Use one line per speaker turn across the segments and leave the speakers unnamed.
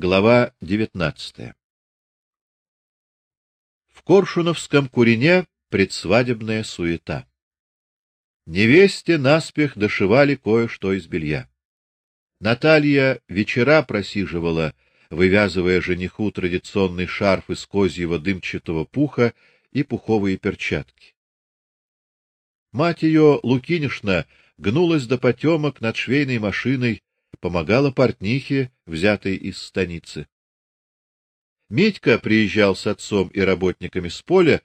Глава 19. В Коршуновском курине предсвадебная суета. Невесте наспех дошивали кое-что из белья. Наталья вечера просиживала, вывязывая жениху традиционный шарф из козьего дымчатого пуха и пуховые перчатки. Мать ее, Лукинишна, гнулась до потемок над швейной машиной, помогала портнихе, взятой из станицы. Митька приезжал с отцом и работниками с поля,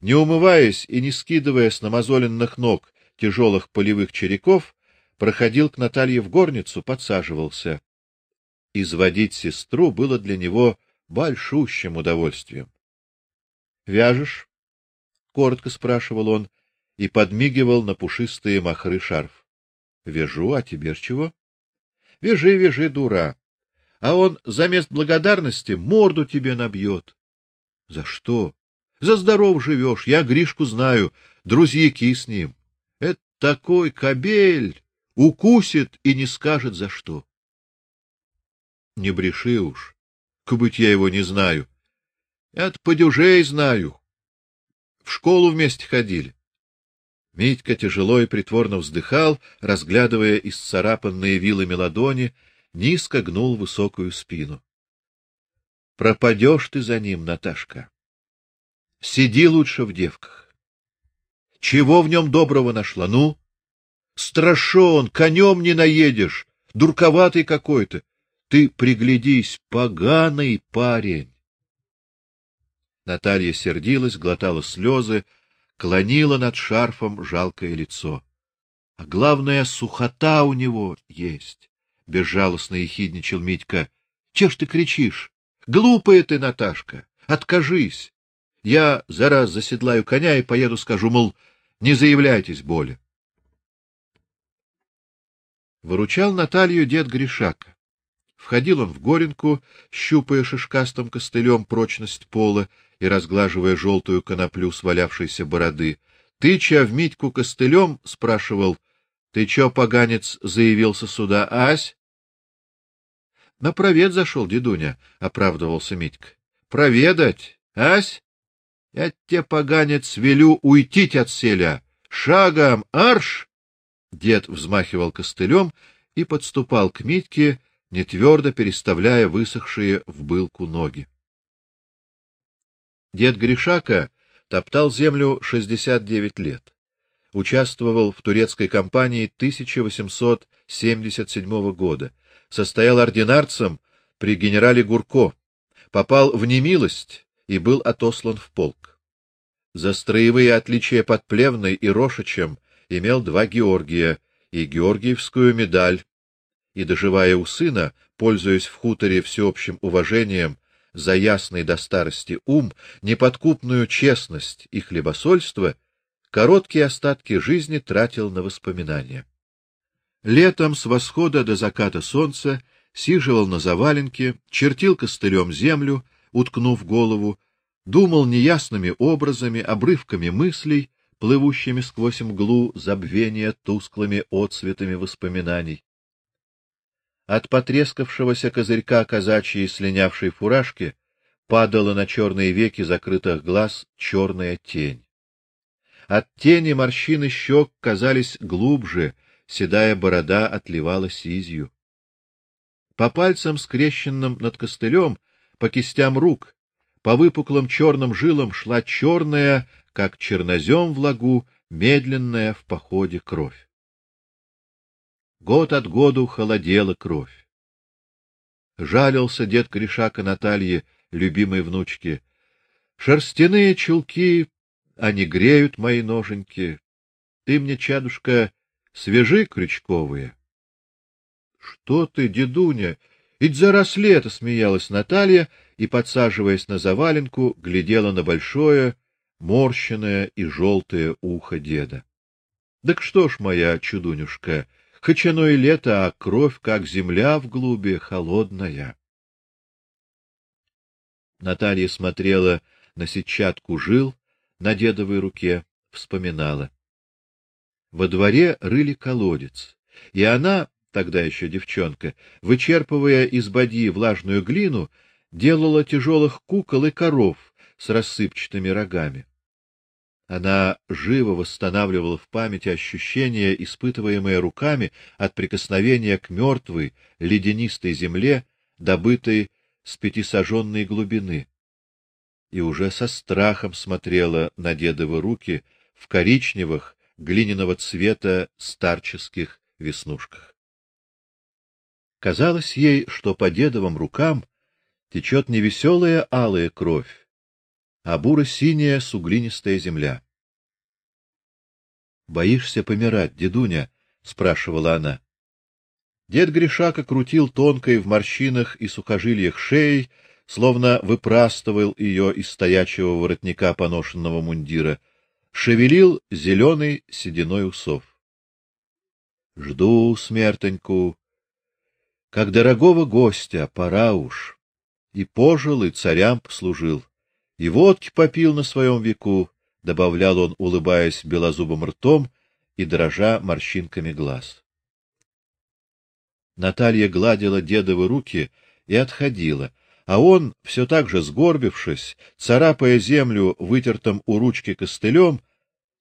не умываясь и не скидывая с намазоленных ног тяжелых полевых череков, проходил к Наталье в горницу, подсаживался. Изводить сестру было для него большущим удовольствием. Вяжешь? коротко спрашивал он и подмигивал на пушистые махры шарф. Вяжу, а тебе чего? Вяжи, вяжи, дура. А он за мест благодарности морду тебе набьет. За что? За здоров живешь, я Гришку знаю, друзьяки с ним. Это такой кобель, укусит и не скажет за что. Не бреши уж. Кубыть я его не знаю. Я-то подюжей знаю. В школу вместе ходили. Митька тяжело и притворно вздыхал, разглядывая исцарапанные вилами ладони, низко гнул высокую спину. Пропадешь ты за ним, Наташка. Сиди лучше в девках. Чего в нем доброго нашла? Ну, страшен, конем не наедешь, дурковатый какой-то. Ты приглядись, поганый парень. Наталья сердилась, глотала слезы, клонила над шарфом жалкое лицо. А главное, сухота у него есть. Безжалостно ехидничал Митька. Че ж ты кричишь? Глупая ты, Наташка. Откажись. Я зараз заседлаю коня и поеду, скажу, мол, не заявляйтесь боли. Выручал Наталью дед Гришака. Входил он в горенку, щупая шишкастым костылем прочность пола и разглаживая желтую коноплю свалявшейся бороды. Тыча в Митьку костылем, спрашивал: "Ты чё, поганец, заявился сюда, ась?" "На провед зашел, дедуня", оправдывался Митька. "Проведать, ась? Я тебе, поганец, велю уйти от селя. Шагом, арш!" Дед взмахивал костылем и подступал к Митьке, не твердо переставляя высохшие в былку ноги. Дед Гришака топтал землю 69 лет. Участвовал в турецкой кампании 1877 года. Состоял ординарцем при генерале Гурко. Попал в немилость и был отослан в полк. За строевые отличия под Плевной и Рошичем имел два Георгия и Георгиевскую медаль и доживая у сына, пользуясь в хуторе всеобщим уважением за ясный до старости ум, неподкупную честность и хлебосольство, короткие остатки жизни тратил на воспоминания. Летом с восхода до заката солнца сиживал на заваленке, чертил костылем землю, уткнув голову, думал неясными образами, обрывками мыслей, плывущими сквозь мглу забвения тусклыми отсветами воспоминаний. От потрескавшегося козырька казачьей слинявшей фуражки падала на черные веки закрытых глаз черная тень. От тени морщины щек казались глубже, седая борода отливала сизью. По пальцам, скрещенным над костылем, по кистям рук, по выпуклым черным жилам шла черная, как чернозем в лагу, медленная в походе кровь. Год от году холодела кровь. Жалился дед Кришака Наталье, любимой внучке. Шерстяные чулки, они греют мои ноженьки. Ты мне, чадушка, свежи крючковые. Что ты, дедуня? Ведь заросли это смеялась Наталья и подсаживаясь на заваленку, глядела на большое, морщенное и желтое ухо деда. Так что ж, моя чудунюшка, Хоть оно и лето, а кровь, как земля в глуби, холодная. Наталья смотрела на сетчатку жил на дедовой руке, вспоминала. Во дворе рыли колодец, и она тогда еще девчонка, вычерпывая из бадьи влажную глину, делала тяжелых кукол и коров с рассыпчатыми рогами. Она живо восстанавливала в памяти ощущения, испытываемые руками от прикосновения к мертвой ледянистой земле, добытой с пятисаженной глубины. И уже со страхом смотрела на дедовы руки в коричневых, глиняного цвета старческих веснушках. Казалось ей, что по дедовым рукам течет не веселая алая кровь, а буро-синяя суглинистая земля. Боишься помирать, дедуня? спрашивала она. Дед Гришака крутил тонкой в морщинах и сухожилиях шеей, словно выпрастывал ее из стоячего воротника поношенного мундира, шевелил зеленой сединой усов. Жду смертоньку, как дорогого гостя, пора уж. И пожил, и царям послужил, и водки попил на своем веку, добавлял он, улыбаясь белозубым ртом и дрожа морщинками глаз. Наталья гладила дедовы руки и отходила, а он, все так же сгорбившись, царапая землю вытертым у ручки костылем,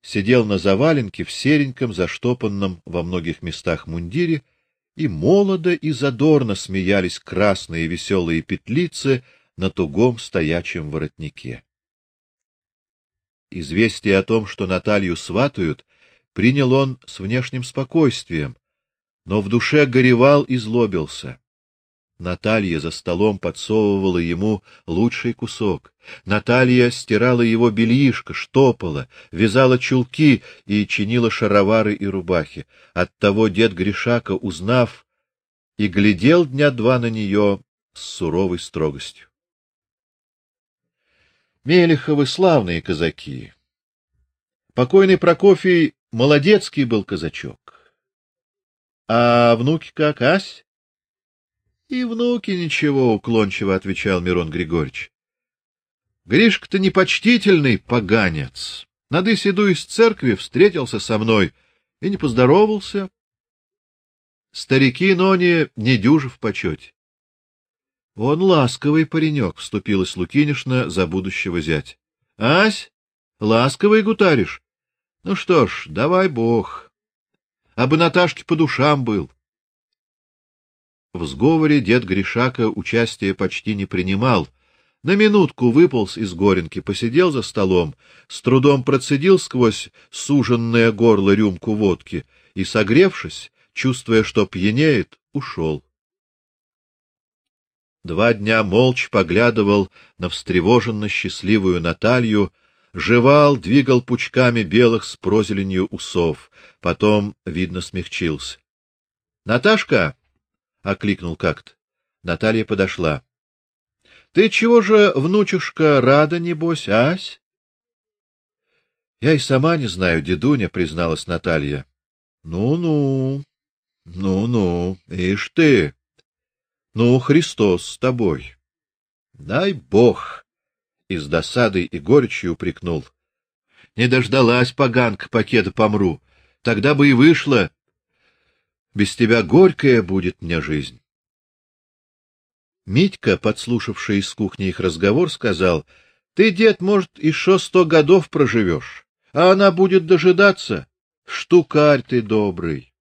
сидел на заваленке в сереньком заштопанном во многих местах мундире и молодо и задорно смеялись красные веселые петлицы на тугом стоячем воротнике. Известие о том, что Наталью сватают, принял он с внешним спокойствием, но в душе горевал и злобился. Наталья за столом подсовывала ему лучший кусок. Наталья стирала его бельишко, штопала, вязала чулки и чинила шаровары и рубахи. Оттого дед Гришака, узнав, и глядел дня два на нее с суровой строгостью. Мелеховы славные казаки. Покойный Прокофий молодецкий был казачок. А внуки как, Ась? И внуки ничего, уклончиво отвечал Мирон Григорьевич. Гришка-то непочтительный поганец. Надысь иду из церкви, встретился со мной и не поздоровался. Старики Нони не дюжи в почете. Он ласковый паренек, вступилась Лукинишна за будущего зять. Ась, ласковый гутаришь. Ну что ж, давай бог. А бы Наташке по душам был. В сговоре дед Гришака участия почти не принимал. На минутку выполз из горенки, посидел за столом, с трудом процедил сквозь суженное горло рюмку водки и, согревшись, чувствуя, что пьянеет, ушел. Два дня молча поглядывал на встревоженно счастливую Наталью, жевал, двигал пучками белых с прозеленью усов, потом, видно, смягчился. Наташка, окликнул как-то. Наталья подошла. Ты чего же, внучушка, рада небось, ась? Я и сама не знаю, дедуня, призналась Наталья. Ну-ну. Ну-ну, ишь ты. Ну, Христос с тобой. Дай Бог, из досады и горечью упрекнул. Не дождалась поганка пакета помру. Тогда бы и вышла без тебя горькая будет мне жизнь. Митька, подслушавший из кухни их разговор, сказал: "Ты, дед, может, еще сто годов проживешь, а она будет дожидаться. Штукарь ты добрый".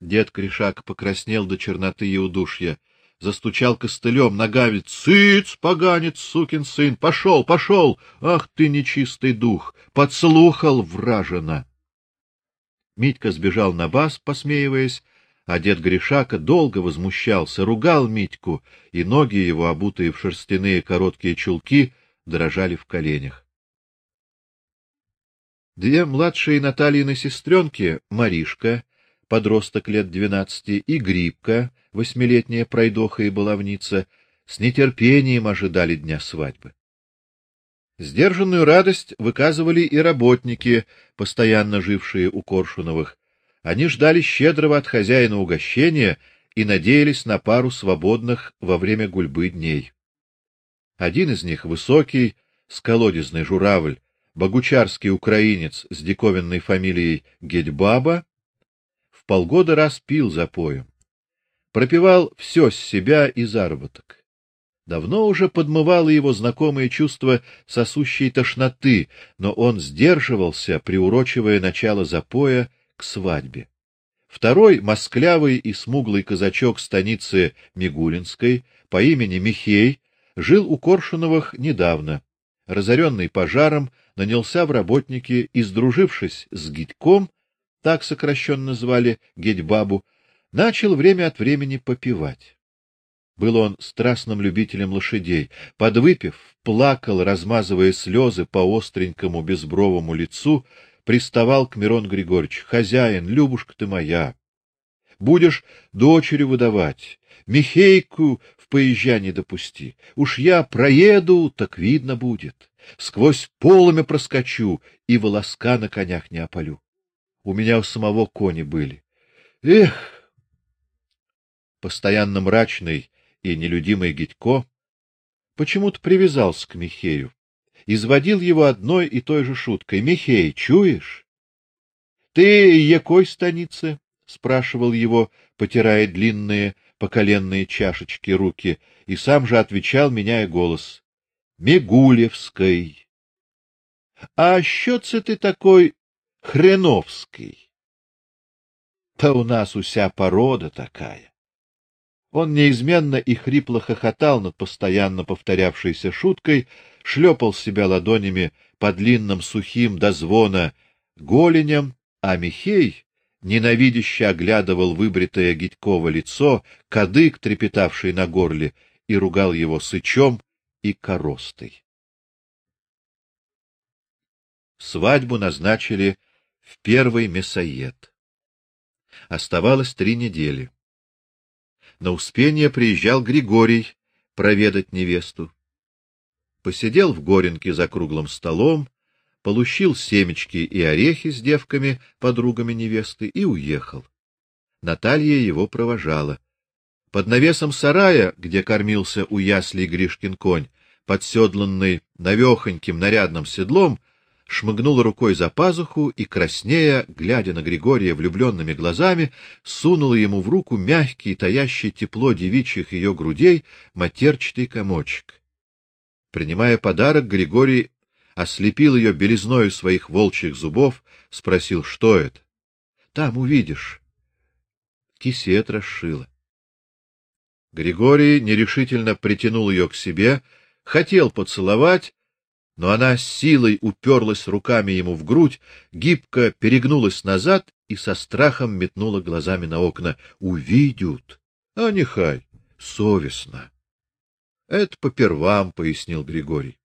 Дед Кришак покраснел до черноты и удушья, застучал костылем, ногами: "Цыц, поганец, сукин сын, пошел, пошел! Ах ты нечистый дух, подслухал вражина". Митька сбежал на бас, посмеиваясь, а дед Гришака долго возмущался, ругал Митьку, и ноги его, обутые в шерстяные короткие чулки, дрожали в коленях. Две младшие Натальины сестренки, Маришка, подросток лет двенадцати, и Грибка, восьмилетняя пройдоха и баловница, с нетерпением ожидали дня свадьбы. Сдержанную радость выказывали и работники, постоянно жившие у Коршуновых. Они ждали щедрого от хозяина угощения и надеялись на пару свободных во время гульбы дней. Один из них высокий, сколодезный журавль, богучарский украинец с диковинной фамилией Гедьбаба, полгода раз пил за поем. пропивал все с себя и заработок. Давно уже подмывало его знакомое чувство сосущей тошноты, но он сдерживался, приурочивая начало запоя к свадьбе. Второй москлявый и смуглый казачок станицы Мигулинской по имени Михей жил у Коршуновых недавно. Разоренный пожаром, нанялся в работники и, сдружившись с Гитьком, так сокращенно звали Гедьбабу, начал время от времени попивать. Был он страстным любителем лошадей. Подвыпив, плакал, размазывая слезы по остренькому безбровому лицу, приставал к Мирон Григорьевич: "Хозяин, Любушка ты моя, будешь дочерью выдавать, Михейку в поезжа не допусти. Уж я проеду, так видно будет. Сквозь полами проскочу и волоска на конях не опалю. У меня у самого кони были. Эх! Постоянно мрачный и нелюдимый Гитько почему-то привязался к Михею, изводил его одной и той же шуткой: "Михей, чуешь? Ты якой станицы?" спрашивал его, потирая длинные поколенные чашечки руки, и сам же отвечал, меняя голос: "Мигулевской". А це ты такой хреновский? Да у нас уся порода такая. Он неизменно и хрипло хохотал над постоянно повторявшейся шуткой, шлепал себя ладонями по длинным сухим до звона голеням, а Михей ненавидяще оглядывал выбритое Гитьково лицо, кадык, трепетавший на горле, и ругал его сычом и коростой. Свадьбу назначили в первый мясоед. Оставалось три недели. На Успение приезжал Григорий проведать невесту. Посидел в Горенке за круглым столом, получил семечки и орехи с девками, подругами невесты и уехал. Наталья его провожала. Под навесом сарая, где кормился у яслей Гришкин конь, подседланный навехоньким нарядным седлом, шмыгнула рукой за пазуху и краснея, глядя на Григория влюбленными глазами, сунула ему в руку мягкий, таящий тепло девичьих ее грудей матерчатый комочек. Принимая подарок, Григорий ослепил ее белизною своих волчьих зубов, спросил: "Что это?" "Там увидишь". Кисет расшила. Григорий нерешительно притянул ее к себе, хотел поцеловать, но она силой уперлась руками ему в грудь, гибко перегнулась назад и со страхом метнула глазами на окна. Увидят. А нехай, совестно. Это по первам, пояснил Григорий.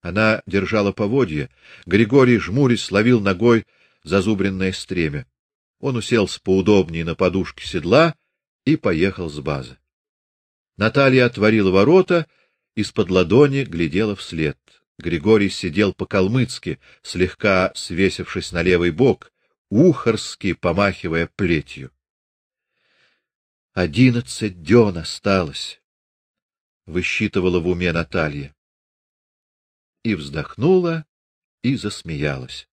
Она держала поводья, Григорий жмурясь ловил ногой зазубренное стремя. Он уселся поудобнее на подушке седла и поехал с базы. Наталья отворила ворота, из-под ладони глядела вслед. Григорий сидел по-калмыцки, слегка свесившись на левый бок, ухорски помахивая плетью. Одиннадцать дён осталось, высчитывала в уме Наталья. И вздохнула, и засмеялась.